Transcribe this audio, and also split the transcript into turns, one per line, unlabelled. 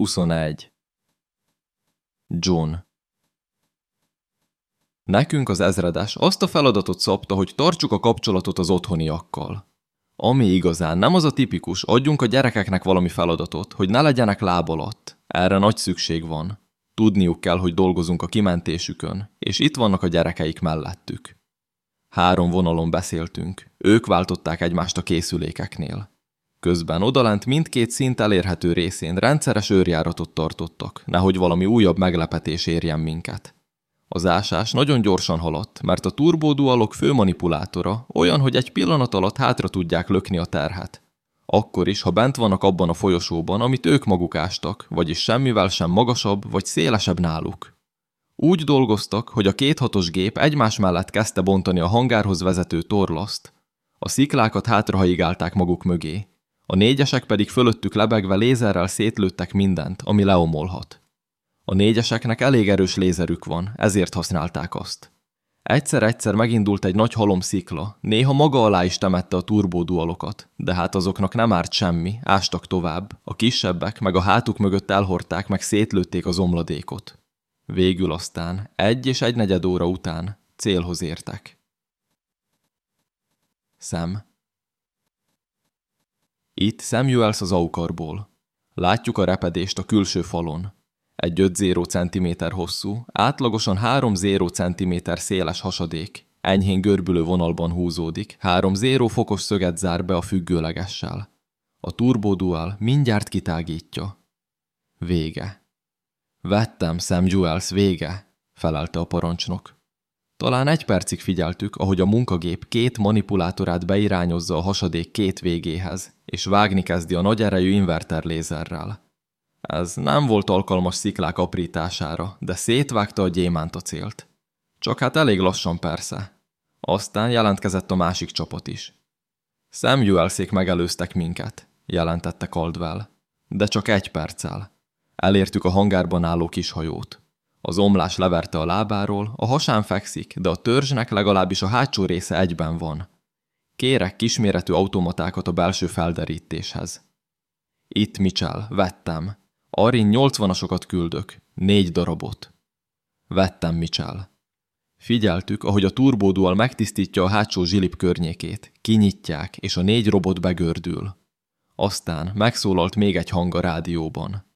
21. John Nekünk az ezredes azt a feladatot szabta, hogy tartsuk a kapcsolatot az otthoniakkal. Ami igazán nem az a tipikus, adjunk a gyerekeknek valami feladatot, hogy ne legyenek láb alatt. Erre nagy szükség van. Tudniuk kell, hogy dolgozunk a kimentésükön, és itt vannak a gyerekeik mellettük. Három vonalon beszéltünk, ők váltották egymást a készülékeknél. Közben odalent mindkét szint elérhető részén rendszeres őrjáratot tartottak, nehogy valami újabb meglepetés érjen minket. Az ásás nagyon gyorsan haladt, mert a turbódualok fő manipulátora olyan, hogy egy pillanat alatt hátra tudják lökni a terhet. Akkor is, ha bent vannak abban a folyosóban, amit ők maguk ástak, vagyis semmivel sem magasabb vagy szélesebb náluk. Úgy dolgoztak, hogy a két hatos gép egymás mellett kezdte bontani a hangárhoz vezető torlaszt. A sziklákat hátrahaigálták maguk mögé, a négyesek pedig fölöttük lebegve lézerrel szétlőttek mindent, ami leomolhat. A négyeseknek elég erős lézerük van, ezért használták azt. Egyszer-egyszer megindult egy nagy halom szikla, néha maga alá is temette a turbódualokat, de hát azoknak nem árt semmi, ástak tovább, a kisebbek meg a hátuk mögött elhordták meg szétlőtték az omladékot. Végül aztán, egy és egy negyed óra után célhoz értek. Szem itt Samuels az aukarból. Látjuk a repedést a külső falon. Egy 5-0 cm hosszú, átlagosan 3-0 cm széles hasadék, enyhén görbülő vonalban húzódik, 3-0 fokos szöget zár be a függőlegessel. A turbódual mindjárt kitágítja. Vége. Vettem, Sam Jewels, vége, felelte a parancsnok. Talán egy percig figyeltük, ahogy a munkagép két manipulátorát beirányozza a hasadék két végéhez, és vágni kezdi a nagy erejű inverter lézerrel. Ez nem volt alkalmas sziklák aprítására, de szétvágta a gyémánt a célt. Csak hát elég lassan persze. Aztán jelentkezett a másik csapat is. Samuelszék megelőztek minket, jelentette Caldwell. De csak egy perccel. Elértük a hangárban álló kis hajót. Az omlás leverte a lábáról, a hasán fekszik, de a törzsnek legalábbis a hátsó része egyben van. Kérek kisméretű automatákat a belső felderítéshez. Itt, Mitchell, vettem. Arin 80-asokat küldök, négy darabot. Vettem, Mitchell. Figyeltük, ahogy a turbódual megtisztítja a hátsó zsilip környékét, kinyitják, és a négy robot begördül. Aztán megszólalt még egy hang a rádióban.